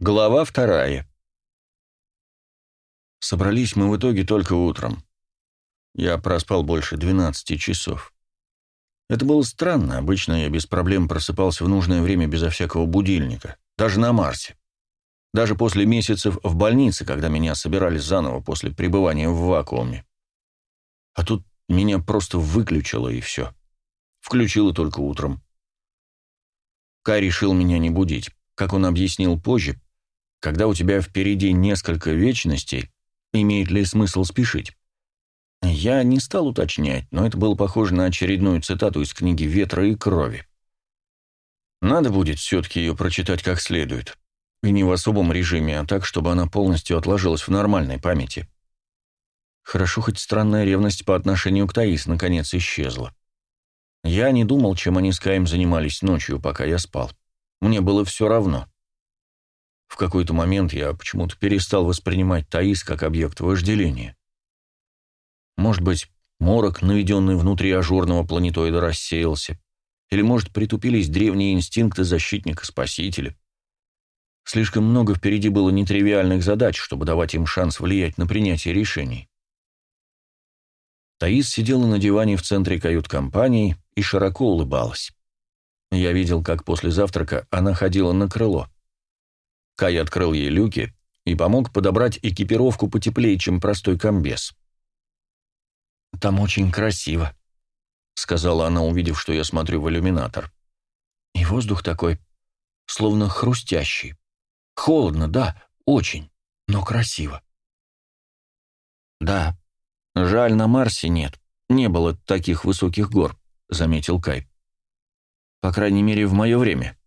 Глава вторая. Собрались мы в итоге только утром. Я проспал больше 12 часов. Это было странно, обычно я без проблем просыпался в нужное время безо всякого будильника, даже на Марсе. Даже после месяцев в больнице, когда меня собирали заново после пребывания в вакууме. А тут меня просто выключило и все. Включило только утром. Кай решил меня не будить. Как он объяснил позже, когда у тебя впереди несколько вечностей, имеет ли смысл спешить? Я не стал уточнять, но это было похоже на очередную цитату из книги «Ветра и крови». Надо будет все-таки ее прочитать как следует. И не в особом режиме, а так, чтобы она полностью отложилась в нормальной памяти. Хорошо, хоть странная ревность по отношению к Таис наконец исчезла. Я не думал, чем они с Каем занимались ночью, пока я спал. Мне было все равно. В какой-то момент я почему-то перестал воспринимать Таис как объект вожделения. Может быть, морок, наведенный внутри ажурного планетоида, рассеялся. Или, может, притупились древние инстинкты защитника-спасителя. Слишком много впереди было нетривиальных задач, чтобы давать им шанс влиять на принятие решений. Таис сидела на диване в центре кают-компании и широко улыбалась. Я видел, как после завтрака она ходила на крыло. Кай открыл ей люки и помог подобрать экипировку потеплее, чем простой комбез. «Там очень красиво», — сказала она, увидев, что я смотрю в иллюминатор. «И воздух такой, словно хрустящий. Холодно, да, очень, но красиво». «Да, жаль, на Марсе нет. Не было таких высоких гор», — заметил Кай. «По крайней мере, в мое время».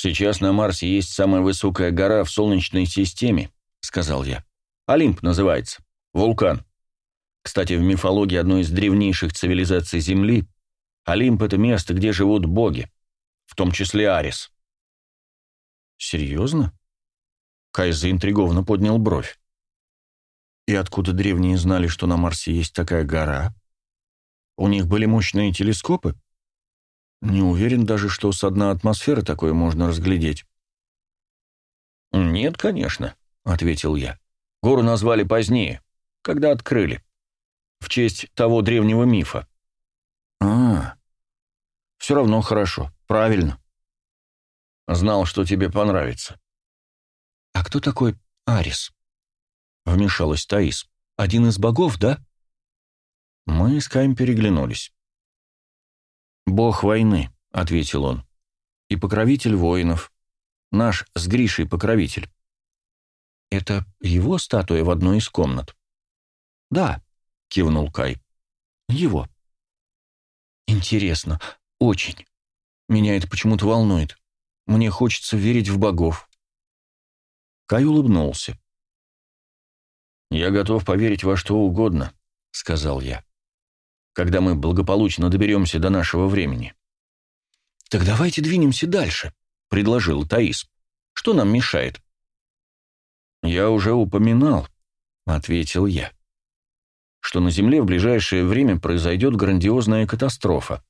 «Сейчас на Марсе есть самая высокая гора в Солнечной системе», — сказал я. «Олимп называется. Вулкан. Кстати, в мифологии одной из древнейших цивилизаций Земли Олимп — это место, где живут боги, в том числе Арис». «Серьезно?» Кай заинтригованно поднял бровь. «И откуда древние знали, что на Марсе есть такая гора? У них были мощные телескопы?» Не уверен даже, что с дна атмосферы такое можно разглядеть. «Нет, конечно», — ответил я. «Гору назвали позднее, когда открыли. В честь того древнего мифа». «А, все равно хорошо, правильно». «Знал, что тебе понравится». «А кто такой Арис?» — вмешалась Таис. «Один из богов, да?» Мы с Каем переглянулись. «Бог войны», — ответил он, — «и покровитель воинов. Наш с Гришей покровитель». «Это его статуя в одной из комнат?» «Да», — кивнул Кай. «Его». «Интересно, очень. Меня это почему-то волнует. Мне хочется верить в богов». Кай улыбнулся. «Я готов поверить во что угодно», — сказал я когда мы благополучно доберемся до нашего времени. «Так давайте двинемся дальше», — предложил Таис. «Что нам мешает?» «Я уже упоминал», — ответил я, «что на Земле в ближайшее время произойдет грандиозная катастрофа.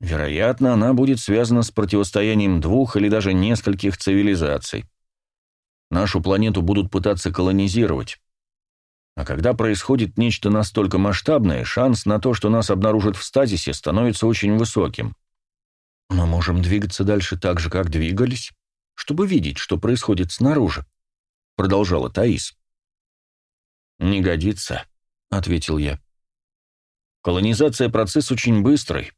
Вероятно, она будет связана с противостоянием двух или даже нескольких цивилизаций. Нашу планету будут пытаться колонизировать. А когда происходит нечто настолько масштабное, шанс на то, что нас обнаружат в стазисе, становится очень высоким. Мы можем двигаться дальше так же, как двигались, чтобы видеть, что происходит снаружи, продолжала Таис. Не годится, ответил я. Колонизация – процесс очень быстрый.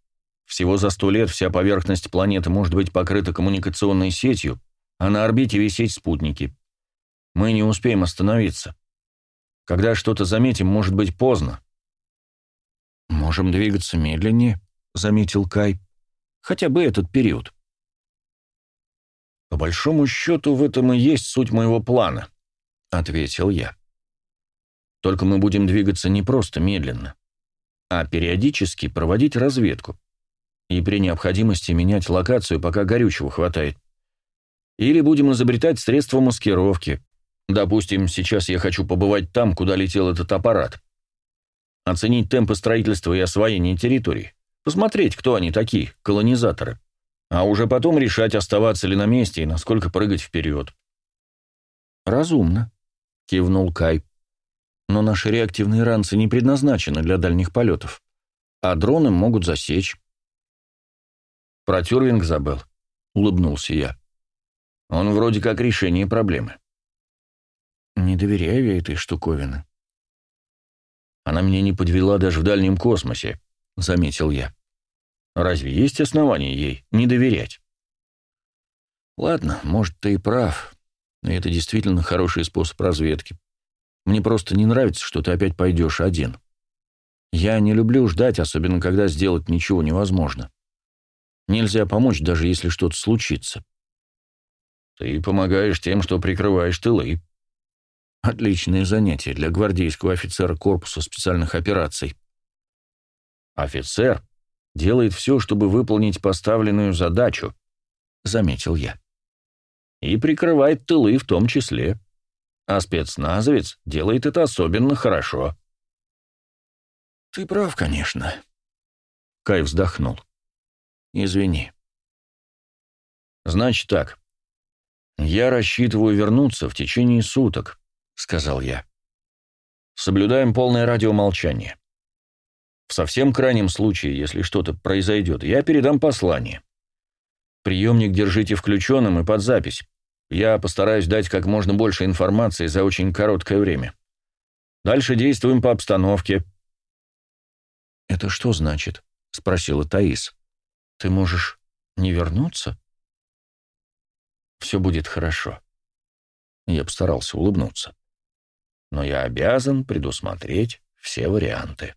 Всего за сто лет вся поверхность планеты может быть покрыта коммуникационной сетью, а на орбите висеть спутники. Мы не успеем остановиться. Когда что-то заметим, может быть поздно. «Можем двигаться медленнее», — заметил Кай. «Хотя бы этот период». «По большому счету, в этом и есть суть моего плана», — ответил я. «Только мы будем двигаться не просто медленно, а периодически проводить разведку и при необходимости менять локацию, пока горючего хватает. Или будем изобретать средства маскировки, Допустим, сейчас я хочу побывать там, куда летел этот аппарат. Оценить темпы строительства и освоения территории. Посмотреть, кто они такие, колонизаторы. А уже потом решать, оставаться ли на месте и насколько прыгать вперед. «Разумно», — кивнул Кай. «Но наши реактивные ранцы не предназначены для дальних полетов, а дроны могут засечь». «Про Тюрвинг забыл», — улыбнулся я. «Он вроде как решение проблемы». «Не доверяю я этой штуковины». «Она меня не подвела даже в дальнем космосе», — заметил я. «Разве есть основания ей не доверять?» «Ладно, может, ты и прав, но это действительно хороший способ разведки. Мне просто не нравится, что ты опять пойдешь один. Я не люблю ждать, особенно когда сделать ничего невозможно. Нельзя помочь, даже если что-то случится. Ты помогаешь тем, что прикрываешь тылы. Отличное занятие для гвардейского офицера корпуса специальных операций. Офицер делает все, чтобы выполнить поставленную задачу, заметил я. И прикрывает тылы в том числе. А спецназовец делает это особенно хорошо. Ты прав, конечно. Кай вздохнул. Извини. Значит так. Я рассчитываю вернуться в течение суток, сказал я. Соблюдаем полное радиомолчание. В совсем крайнем случае, если что-то произойдет, я передам послание. Приемник держите включенным и под запись. Я постараюсь дать как можно больше информации за очень короткое время. Дальше действуем по обстановке. «Это что значит?» — спросила Таис. Ты можешь не вернуться? Все будет хорошо. Я постарался улыбнуться. Но я обязан предусмотреть все варианты.